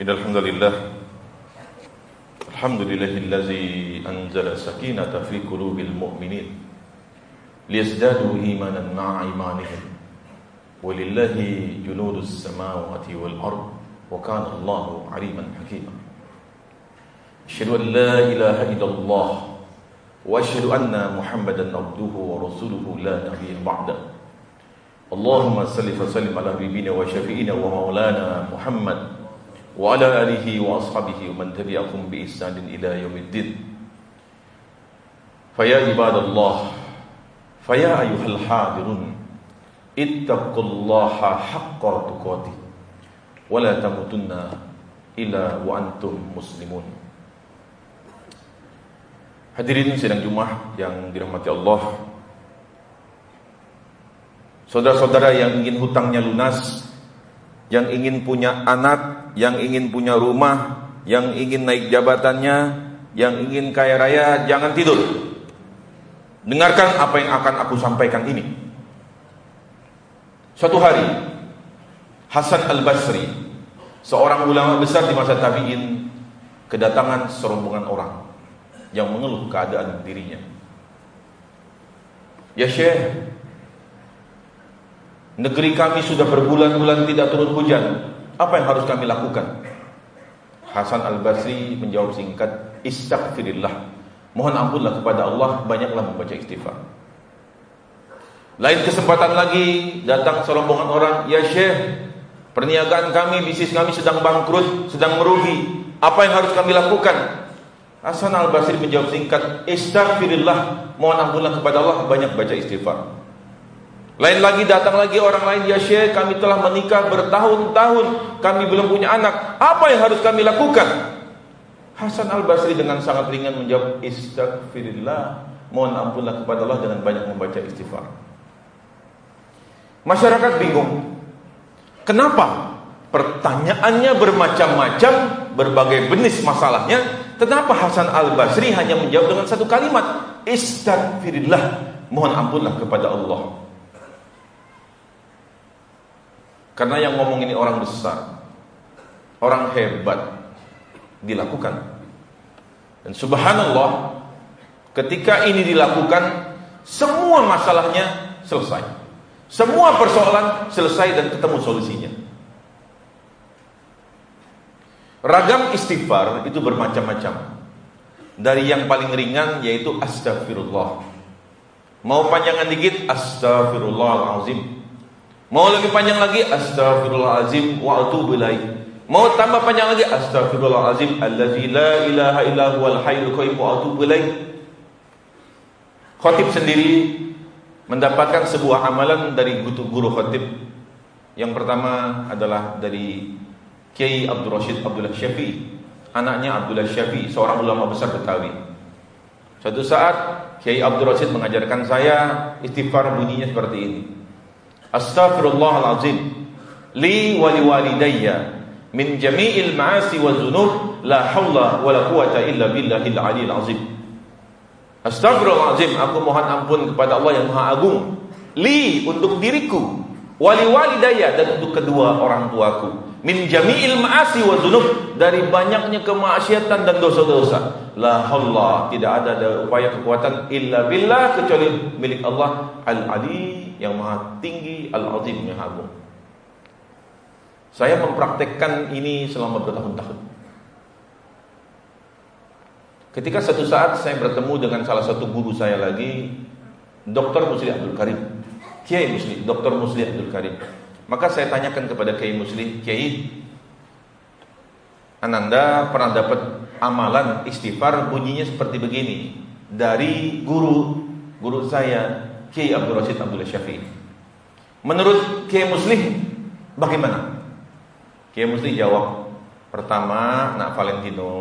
إن الحمد لله. الحمد لله الذي أنزل السكينة في قلوب المؤمنين ليزدادوا إيمانا مع إيمانهم. ولله جنود السماوات والأرض وكان الله عليما حكيما. أشهد أن لا إله إلا الله وأشهد أن محمدا عبده ورسوله لا نبي بعده اللهم صل وسلم على حبيبنا وشفيعنا ومولانا محمد وعلى آله وأصحابه ومن تبعهم بإحسان إلى يوم الدين فيا عباد الله فيا أيها الحاضرون اتقوا الله حق تقاته ولا تموتن إلا وأنتم مسلمون Hadirin sidang Jumat yang dirahmati Allah Saudara-saudara yang ingin hutangnya lunas yang ingin punya anak Yang ingin punya rumah Yang ingin naik jabatannya Yang ingin kaya raya Jangan tidur Dengarkan apa yang akan aku sampaikan ini Suatu hari Hasan al-Basri Seorang ulama besar di masa tabi'in Kedatangan serombongan orang yang mengeluh keadaan dirinya. Ya Syekh, negeri kami sudah berbulan-bulan tidak turun hujan. Apa yang harus kami lakukan? Hasan Al-Basri menjawab singkat, Istighfirillah. Mohon ampunlah kepada Allah, banyaklah membaca istighfar. Lain kesempatan lagi, datang serombongan orang, Ya Syekh, perniagaan kami, bisnis kami sedang bangkrut, sedang merugi. Apa yang harus kami lakukan? Hasan al Basri menjawab singkat, Istighfirillah, mohon ampunlah kepada Allah, banyak baca istighfar. Lain lagi datang lagi orang lain, ya Syekh, kami telah menikah bertahun-tahun, kami belum punya anak. Apa yang harus kami lakukan? Hasan al Basri dengan sangat ringan menjawab, Istighfirillah, mohon ampunlah kepada Allah dengan banyak membaca istighfar. Masyarakat bingung. Kenapa? Pertanyaannya bermacam-macam, berbagai jenis masalahnya, Kenapa Hasan Al-Basri hanya menjawab dengan satu kalimat? Istighfirillah. Mohon ampunlah kepada Allah. Karena yang ngomong ini orang besar. Orang hebat. Dilakukan. Dan subhanallah. Ketika ini dilakukan. Semua masalahnya selesai. Semua persoalan selesai dan ketemu solusinya. Ragam istighfar itu bermacam-macam. Dari yang paling ringan yaitu astagfirullah. Mau panjangan dikit astagfirullahalazim. Mau lebih panjang lagi astagfirullahalazim wa atubu ilaih. Mau tambah panjang lagi astagfirullahalazim allazi la ilaha illa huwal hayyul qayyum wa atubu ilaih. Khatib sendiri mendapatkan sebuah amalan dari guru, guru khatib. Yang pertama adalah dari Kiai Abdul Rashid Abdullah Syafi'i anaknya Abdullah Syafi'i seorang ulama besar Betawi suatu saat Kiai Abdul Rashid mengajarkan saya istighfar bunyinya seperti ini Astaghfirullahalazim li wa liwalidayya min jami'il ma'asi wa dzunub la haula wa la quwata illa billahil aliyil azim. Astaghfirullahalazim aku mohon ampun kepada Allah yang Maha Agung. Li untuk diriku. Wali walidayya dan untuk kedua orang tuaku min jami'il ma'asi wa dari banyaknya kemaksiatan dan dosa-dosa. La haula, tidak ada upaya kekuatan illa billah kecuali milik Allah Al-Ali yang maha tinggi, Al-Azim yang agung. Saya mempraktekkan ini selama bertahun-tahun. Ketika satu saat saya bertemu dengan salah satu guru saya lagi, Dr. Musli Abdul Karim. Kiai Musli, Dr. Musli Abdul Karim. Maka saya tanyakan kepada Kiai Muslim, Kiai, Ananda pernah dapat amalan istighfar bunyinya seperti begini dari guru guru saya Kiai Abdul Rashid Abdullah Syafi'i. Menurut Kiai Muslim bagaimana? Kiai Muslim jawab, pertama Nak Valentino,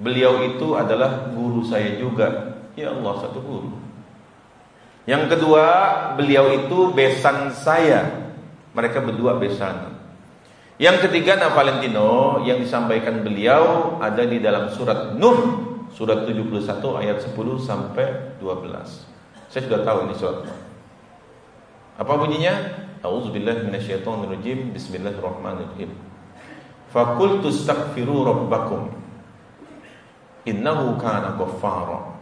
beliau itu adalah guru saya juga. Ya Allah satu guru. Yang kedua, beliau itu besan saya mereka berdua besanan. Yang ketiga Nah Valentino yang disampaikan beliau ada di dalam surat Nuh surat 71 ayat 10 sampai 12. Saya sudah tahu ini surat. Apa bunyinya? A'udzubillahi minasyaitonirrajim. Bismillahirrahmanirrahim. Fakultu astaghfiru rabbakum innahu kana ghaffara.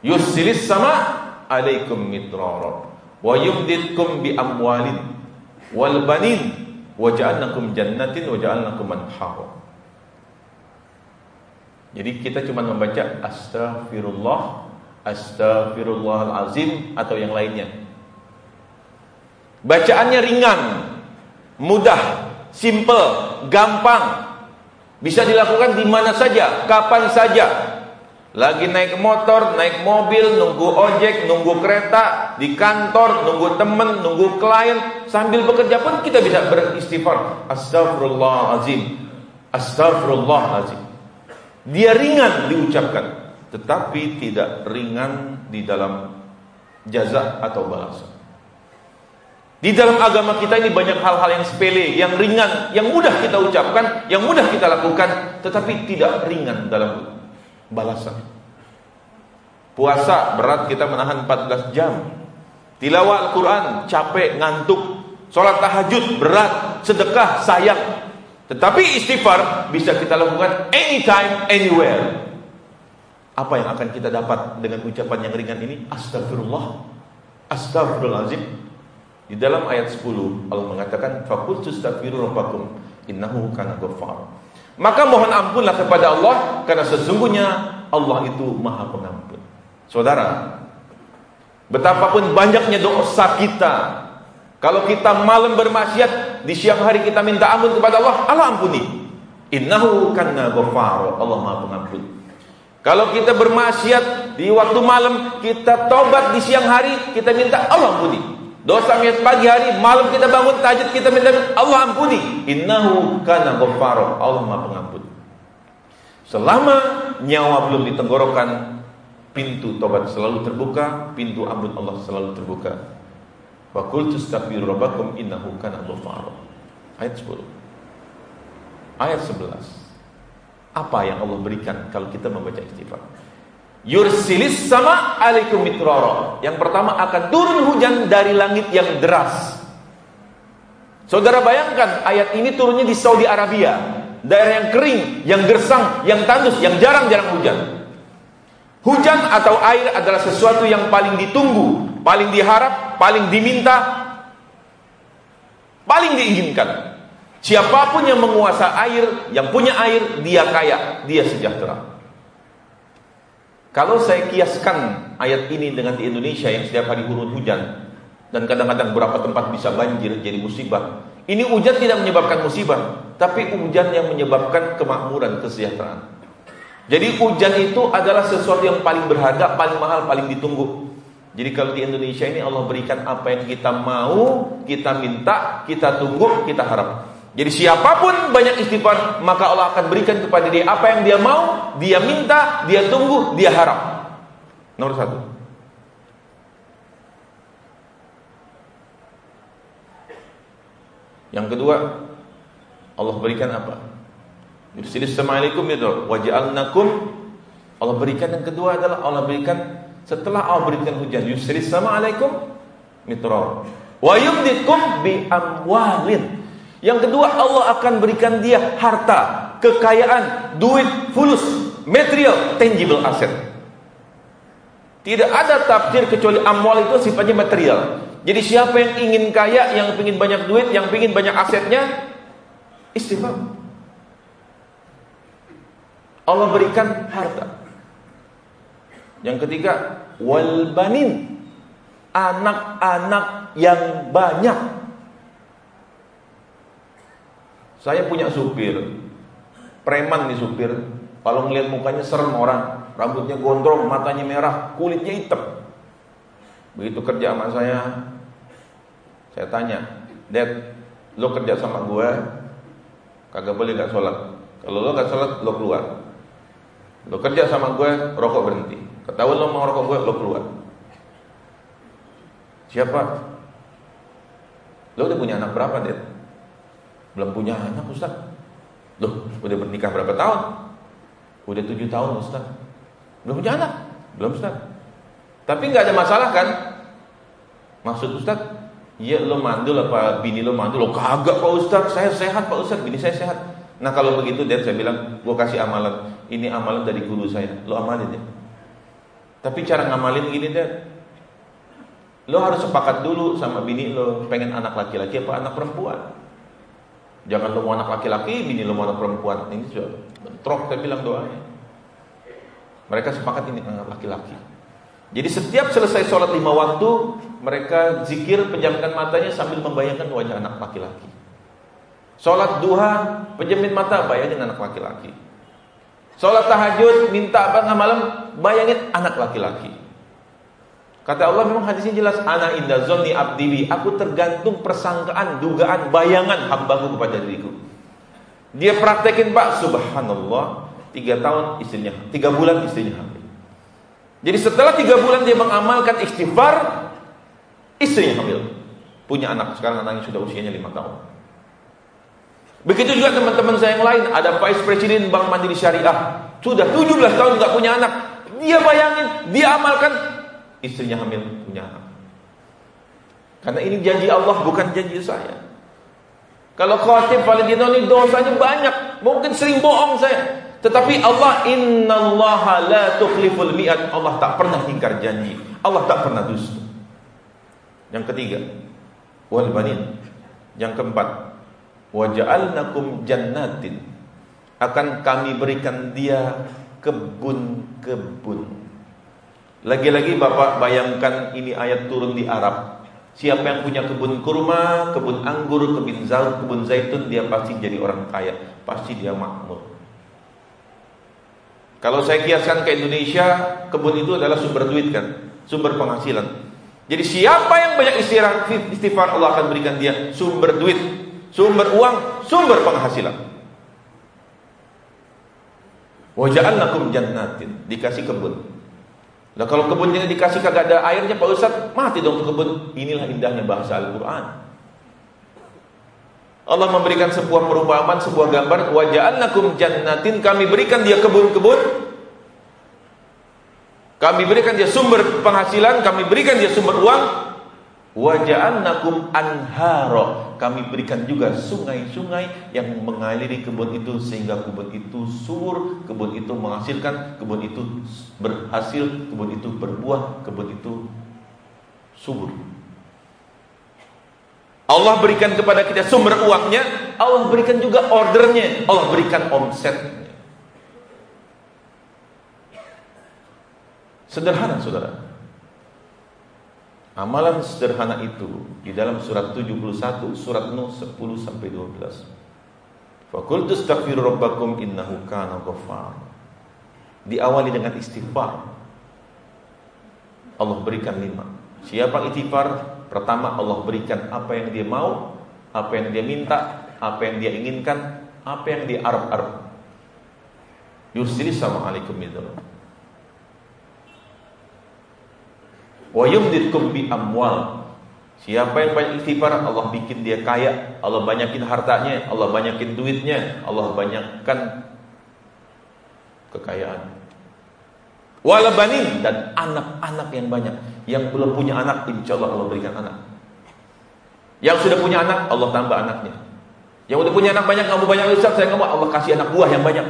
Yusilis sama alaikum midrara wa yumditkum bi amwalin wal banin wa ja'alnakum jannatin wa ja'alnakum. Jadi kita cuma membaca astagfirullah, astagfirullahalazim atau yang lainnya. Bacaannya ringan, mudah, simple, gampang. Bisa dilakukan di mana saja, kapan saja. Lagi naik motor, naik mobil, nunggu ojek, nunggu kereta, di kantor, nunggu teman, nunggu klien, sambil bekerja pun kita bisa beristighfar. Astagfirullahalazim. Astagfirullahalazim. Dia ringan diucapkan, tetapi tidak ringan di dalam jaza atau balasan. Di dalam agama kita ini banyak hal-hal yang sepele, yang ringan, yang mudah kita ucapkan, yang mudah kita lakukan, tetapi tidak ringan dalam balasan. Puasa berat kita menahan 14 jam. Tilawah Al-Quran capek, ngantuk. Sholat tahajud berat, sedekah sayang. Tetapi istighfar bisa kita lakukan anytime, anywhere. Apa yang akan kita dapat dengan ucapan yang ringan ini? Astagfirullah. Astagfirullahaladzim. Di dalam ayat 10 Allah mengatakan fakultu astaghfiru rabbakum innahu kana ghaffar. Maka mohon ampunlah kepada Allah karena sesungguhnya Allah itu Maha Pengampun. Saudara, betapapun banyaknya dosa kita kalau kita malam bermaksiat, di siang hari kita minta ampun kepada Allah, Allah ampuni. Innahu kanna ghafar, Allah Maha Pengampun. Kalau kita bermaksiat di waktu malam, kita tobat di siang hari, kita minta Allah ampuni. Dosa miat pagi hari, malam kita bangun tahajud, kita minta Allah ampuni. Innahu kana ghafar, Allah Maha Pengampun. Selama nyawa belum ditenggorokan, pintu tobat selalu terbuka, pintu ampun Allah selalu terbuka. Wa qultu astaghfiru rabbakum innahu kana ghaffara. Ayat 10. Ayat 11. Apa yang Allah berikan kalau kita membaca istighfar? Yursilis sama alaikum mitrara. Yang pertama akan turun hujan dari langit yang deras. Saudara bayangkan ayat ini turunnya di Saudi Arabia, daerah yang kering, yang gersang, yang tandus, yang jarang-jarang hujan. Hujan atau air adalah sesuatu yang paling ditunggu paling diharap, paling diminta, paling diinginkan. Siapa pun yang menguasai air, yang punya air, dia kaya, dia sejahtera. Kalau saya kiaskan ayat ini dengan di Indonesia yang setiap hari turun hujan dan kadang-kadang beberapa tempat bisa banjir jadi musibah. Ini hujan tidak menyebabkan musibah, tapi hujan yang menyebabkan kemakmuran, kesejahteraan. Jadi hujan itu adalah sesuatu yang paling berharga, paling mahal, paling ditunggu. Jadi kalau di Indonesia ini Allah berikan apa yang kita mau, kita minta, kita tunggu, kita harap. Jadi siapa pun banyak istighfar, maka Allah akan berikan kepada dia apa yang dia mau, dia minta, dia tunggu, dia harap. Nomor satu. Yang kedua, Allah berikan apa? Yursilis Assalamualaikum ya waja'alnakum Allah berikan yang kedua adalah Allah berikan setelah Allah berikan hujan sama alaikum mitra wa yumdikum bi amwalin yang kedua Allah akan berikan dia harta kekayaan duit fulus material tangible asset tidak ada tafsir kecuali amwal itu sifatnya material jadi siapa yang ingin kaya yang ingin banyak duit yang ingin banyak asetnya istighfar Allah berikan harta yang ketiga, wal banin. Anak-anak yang banyak. Saya punya supir. Preman nih supir. Kalau ngeliat mukanya serem orang, rambutnya gondrong, matanya merah, kulitnya hitam. Begitu kerja sama saya, saya tanya, Dad, lo kerja sama gue, kagak boleh gak sholat. Kalau lo gak sholat, lo keluar. Lo kerja sama gue, rokok berhenti. Ketahuan lo mau rokok gue, lo keluar. Siapa? Lo udah punya anak berapa, Dad? Belum punya anak, Ustaz. Loh, udah bernikah berapa tahun? Udah tujuh tahun, Ustaz. Belum punya anak? Belum, Ustaz. Tapi nggak ada masalah kan? Maksud Ustaz, Iya lo mandul apa bini lo mandul? Lo kagak Pak Ustaz, saya sehat Pak Ustaz, bini saya sehat. Nah kalau begitu dia saya bilang, gue kasih amalan. Ini amalan dari guru saya. Lo amalin ya. Tapi cara ngamalin gini deh. Lo harus sepakat dulu sama bini lo pengen anak laki-laki apa anak perempuan. Jangan lo mau anak laki-laki, bini lo mau anak perempuan. Ini sudah bentrok saya bilang doanya. Mereka sepakat ini anak laki-laki. Jadi setiap selesai sholat lima waktu, mereka zikir pejamkan matanya sambil membayangkan wajah anak laki-laki. Sholat duha, pejamin mata, bayangin anak laki-laki. Sholat tahajud, minta apa malam, bayangin anak laki-laki. Kata Allah memang hadisnya jelas, ana inda zonni abdibi, aku tergantung persangkaan, dugaan, bayangan hambaku kepada diriku. Dia praktekin pak, subhanallah, tiga tahun istrinya, tiga bulan istrinya hamil. Jadi setelah tiga bulan dia mengamalkan istighfar, istrinya hamil. Punya anak, sekarang anaknya sudah usianya lima tahun. Begitu juga teman-teman saya yang lain, ada Vice President Bank Mandiri Syariah, sudah 17 tahun nggak punya anak. Dia bayangin, dia amalkan, istrinya hamil punya anak. Karena ini janji Allah bukan janji saya. Kalau khatib Valentino ini dosanya banyak, mungkin sering bohong saya. Tetapi Allah innallaha la tukhliful mi'at. Allah tak pernah ingkar janji. Allah tak pernah dusta. Yang ketiga, wal banin. Yang keempat, wa ja'alnakum jannatin. Akan kami berikan dia kebun-kebun. Lagi-lagi Bapak bayangkan ini ayat turun di Arab. Siapa yang punya kebun kurma, kebun anggur, kebun zaitun, kebun zaitun, dia pasti jadi orang kaya, pasti dia makmur. Kalau saya kiaskan ke Indonesia, kebun itu adalah sumber duit kan, sumber penghasilan. Jadi siapa yang banyak istighfar, istighfar Allah akan berikan dia sumber duit, sumber uang, sumber penghasilan. Waja'alnakum jannatin, dikasih kebun. Nah kalau kebunnya dikasih kagak ada airnya Pak Ustaz, mati dong kebun. Inilah indahnya bahasa Al-Qur'an. Allah memberikan sebuah perumpamaan, sebuah gambar, waja'alnakum jannatin, kami berikan dia kebun-kebun. Kami berikan dia sumber penghasilan, kami berikan dia sumber uang. Waja'alnakum anharo, kami berikan juga sungai-sungai yang mengaliri kebun itu sehingga kebun itu subur, kebun itu menghasilkan, kebun itu berhasil, kebun itu berbuah, kebun itu subur. Allah berikan kepada kita sumber uangnya, Allah berikan juga ordernya, Allah berikan omsetnya. Sederhana saudara. Amalan sederhana itu di dalam surat 71, surat Nuh 10 sampai 12. Fakultu astaghfiru rabbakum innahu kana ghaffar. Diawali dengan istighfar. Allah berikan lima. Siapa istighfar Pertama Allah berikan apa yang dia mau, apa yang dia minta, apa yang dia inginkan, apa yang dia arab-arab. Yusri alaikum Wa yumditkum bi amwal. Siapa yang banyak istighfar, Allah bikin dia kaya, Allah banyakin hartanya, Allah banyakin duitnya, Allah banyakkan kekayaan. Walabanin dan anak-anak yang banyak. Yang belum punya anak, insya Allah Allah berikan anak. Yang sudah punya anak, Allah tambah anaknya. Yang sudah punya anak banyak, kamu banyak Ustaz, saya kamu Allah kasih anak buah yang banyak.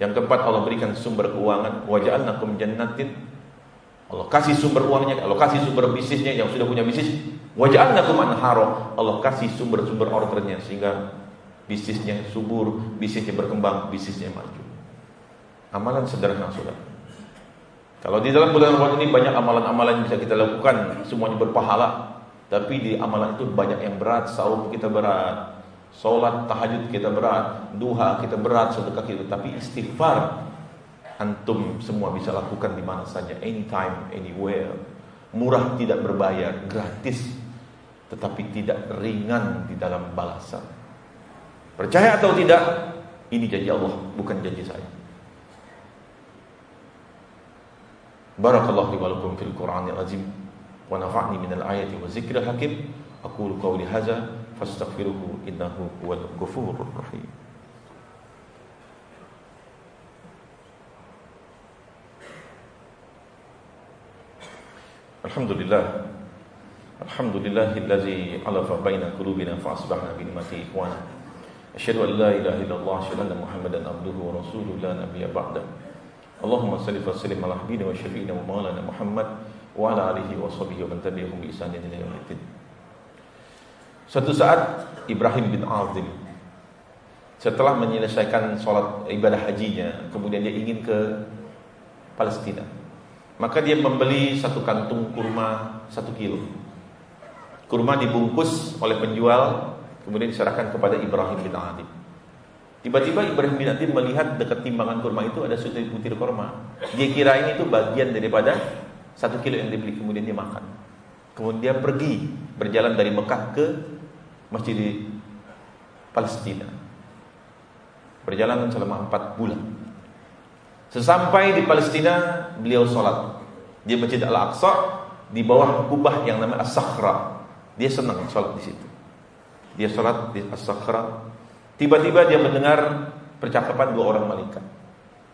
Yang keempat Allah berikan sumber keuangan. Waja'alnakum jannatin. Allah kasih sumber uangnya, Allah kasih sumber bisnisnya yang sudah punya bisnis. Waja'alnakum anharo. Allah kasih sumber-sumber ordernya sehingga bisnisnya subur, bisnisnya berkembang, bisnisnya maju. Amalan sederhana saudara. Kalau di dalam bulan Ramadan ini banyak amalan-amalan yang bisa kita lakukan, semuanya berpahala. Tapi di amalan itu banyak yang berat, saum kita berat, sholat tahajud kita berat, duha kita berat, sedekah kita. Tapi istighfar antum semua bisa lakukan di mana saja, anytime, anywhere. Murah tidak berbayar, gratis, tetapi tidak ringan di dalam balasan. Percaya atau tidak, ini janji Allah, bukan janji saya. Barakallahu li wa fil Qur'anil azim wa nafa'ni minal ayati wa zikril hakim. Aqulu qawli hadza fastaghfiruhu innahu huwal ghafurur rahim. Alhamdulillah Alhamdulillahillazi alafa baina qulubina fa asbahna bi ni'mati ikhwana Asyhadu an la ilaha illallah, asyhadu Muhammadan abduhu wa rasuluhu la nabiyya ba'da. Allahumma salli wa sallim ala habibina wa syafi'ina wa maulana Muhammad wa ala alihi wa wa Suatu saat Ibrahim bin Azim setelah menyelesaikan sholat ibadah hajinya, kemudian dia ingin ke Palestina. Maka dia membeli satu kantung kurma satu kilo. Kurma dibungkus oleh penjual, kemudian diserahkan kepada Ibrahim bin Adib. Tiba-tiba Ibrahim bin Adib melihat dekat timbangan kurma itu ada satu butir kurma. Dia kira ini itu bagian daripada satu kilo yang dibeli, kemudian dia makan. Kemudian dia pergi berjalan dari Mekah ke masjid Palestina. Perjalanan selama empat bulan. Sesampai di Palestina, beliau sholat di Masjid Al-Aqsa di bawah kubah yang namanya As-Sakhra. Dia senang sholat di situ. Dia sholat di As-Sakhra. Tiba-tiba dia mendengar percakapan dua orang malaikat.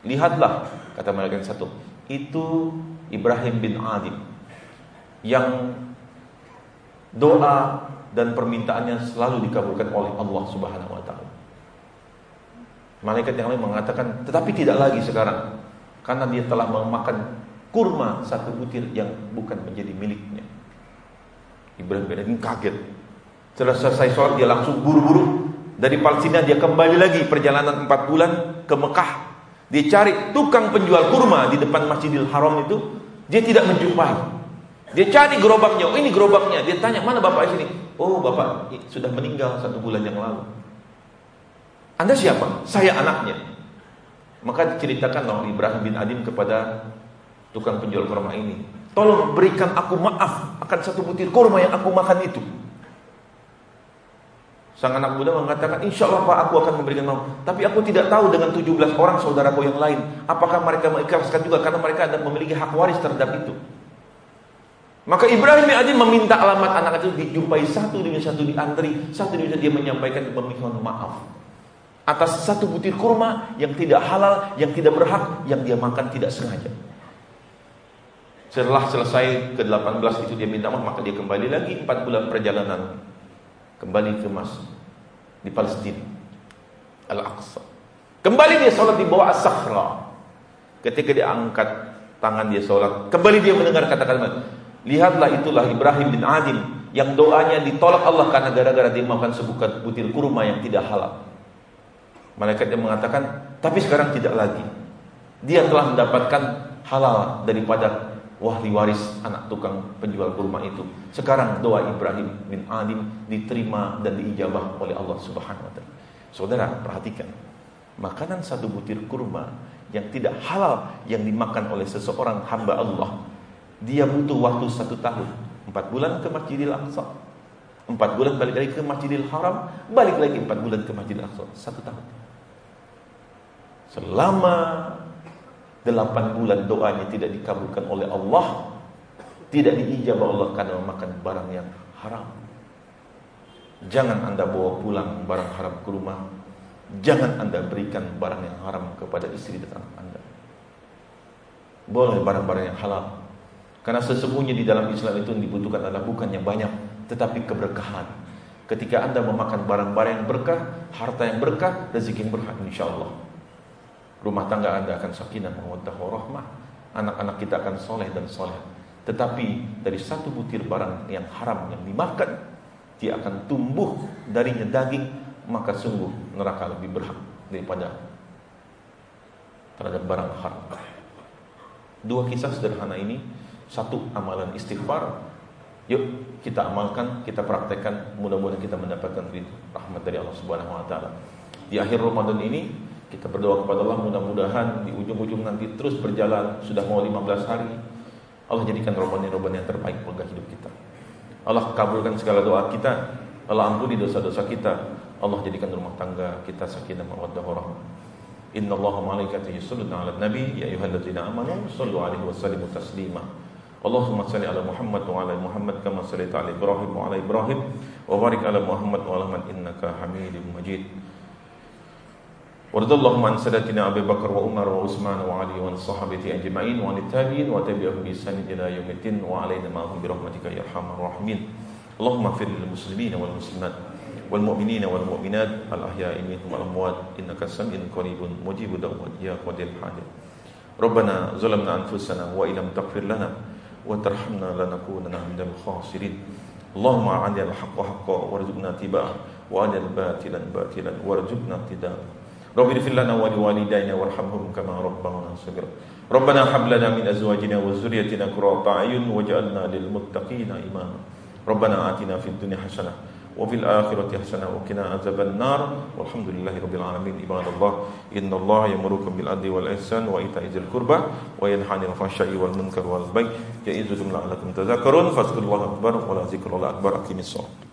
Lihatlah, kata malaikat satu, itu Ibrahim bin Adim yang doa dan permintaannya selalu dikabulkan oleh Allah Subhanahu wa taala. Malaikat yang lain mengatakan, tetapi tidak lagi sekarang. Karena dia telah memakan kurma satu butir yang bukan menjadi miliknya. Ibrahim bin Adham kaget. Setelah selesai sholat dia langsung buru-buru dari Palestina dia kembali lagi perjalanan empat bulan ke Mekah. Dia cari tukang penjual kurma di depan Masjidil Haram itu, dia tidak menjumpai. Dia cari gerobaknya, oh ini gerobaknya. Dia tanya, mana bapak sini? Oh bapak sudah meninggal satu bulan yang lalu. Anda siapa? Saya anaknya. Maka diceritakan oleh Ibrahim bin Adim kepada tukang penjual kurma ini. Tolong berikan aku maaf akan satu butir kurma yang aku makan itu. Sang anak muda mengatakan, insya Allah Pak aku akan memberikan maaf. Tapi aku tidak tahu dengan 17 orang saudaraku yang lain. Apakah mereka mengikhlaskan juga karena mereka ada memiliki hak waris terhadap itu. Maka Ibrahim bin Adim meminta alamat anak itu dijumpai satu demi satu di antri, satu demi satu dia menyampaikan meminta maaf atas satu butir kurma yang tidak halal, yang tidak berhak, yang dia makan tidak sengaja. Setelah selesai ke-18 itu dia minta maaf, maka dia kembali lagi 4 bulan perjalanan kembali ke Mas di Palestina. Al-Aqsa. Kembali dia sholat di bawah As-Sakhra. Ketika dia angkat tangan dia sholat, kembali dia mendengar kata-kata Lihatlah itulah Ibrahim bin Adim yang doanya ditolak Allah karena gara-gara dia makan sebuah butir kurma yang tidak halal. Malaikat yang mengatakan, tapi sekarang tidak lagi. Dia telah mendapatkan halal daripada wahli waris anak tukang penjual kurma itu. Sekarang doa Ibrahim bin Adim diterima dan diijabah oleh Allah Subhanahu wa taala. Saudara, perhatikan. Makanan satu butir kurma yang tidak halal yang dimakan oleh seseorang hamba Allah, dia butuh waktu satu tahun. Empat bulan ke Masjidil Aqsa. Empat bulan balik lagi ke Masjidil Haram. Balik lagi empat bulan ke Masjidil Aqsa. Satu tahun. Selama delapan bulan doanya tidak dikabulkan oleh Allah, tidak diijabah Allah karena memakan barang yang haram. Jangan Anda bawa pulang barang haram ke rumah. Jangan Anda berikan barang yang haram kepada istri dan anak Anda. Boleh barang-barang yang halal. Karena sesungguhnya di dalam Islam itu yang dibutuhkan adalah bukannya banyak, tetapi keberkahan. Ketika Anda memakan barang-barang yang berkah, harta yang berkah, rezeki yang berkah insya Allah. Rumah tangga Anda akan sakinah, mawaddah, warahmah. Anak-anak kita akan soleh dan soleh. Tetapi dari satu butir barang yang haram yang dimakan, dia akan tumbuh darinya daging, maka sungguh neraka lebih berhak daripada terhadap barang haram. Dua kisah sederhana ini, satu amalan istighfar. Yuk kita amalkan, kita praktekkan, mudah-mudahan kita mendapatkan rahmat dari Allah Subhanahu wa taala. Di akhir Ramadan ini kita berdoa kepada Allah mudah-mudahan di ujung-ujung nanti terus berjalan sudah mau 15 hari. Allah jadikan Ramadan-Ramadan yang terbaik bagi hidup kita. Allah kabulkan segala doa kita. Allah ampuni dosa-dosa kita. Allah jadikan rumah tangga kita sakinah mawaddah warahmah. Inna Allah malaikatahu yusalluna 'alan nabi ya ayyuhalladzina amanu sallu 'alaihi wa sallimu taslima. Allahumma salli ala Muhammad wa ala Muhammad kama sallaita ala Ibrahim wa ala Ibrahim wa barik ala Muhammad wa ala Muhammad innaka Hamidum Majid. وارض اللهم عن سادتنا ابي بكر وعمر وعثمان وعلي وعن الصحابه اجمعين وعن التابعين وتبعهم باحسان إلى يوم الدين وعلينا معهم برحمتك يا ارحم الراحمين. اللهم اغفر للمسلمين والمسلمات والمؤمنين والمؤمنات الأحياء منهم والأموات إنك سميع قريب مجيب دعوات يا قدير الحاجة. ربنا ظلمنا أنفسنا وإن لم تغفر لنا وترحمنا لنكونن من الخاسرين. اللهم أعنا الحق حقا وارزقنا اتباعه وأرنا الباطل باطلا وارزقنا ابتداءه رب اغفر لنا ولوالدينا وارحمهم كما ربنا صغيرا. ربنا هب لنا من أزواجنا وذريتنا قرة أعين واجعلنا للمتقين إماما. ربنا آتنا في الدنيا حسنة وفي الآخرة حسنة وقنا عذاب النار. والحمد لله رب العالمين. عباد الله إن الله يأمركم بالعدل والإحسان وإيتاء ذي القربى وينهى عن الفحشاء والمنكر والبغي يعظكم لعلكم تذكرون. فاذكروا الله أكبر ولا ذكر الله أكبر. أقيم الصلاة.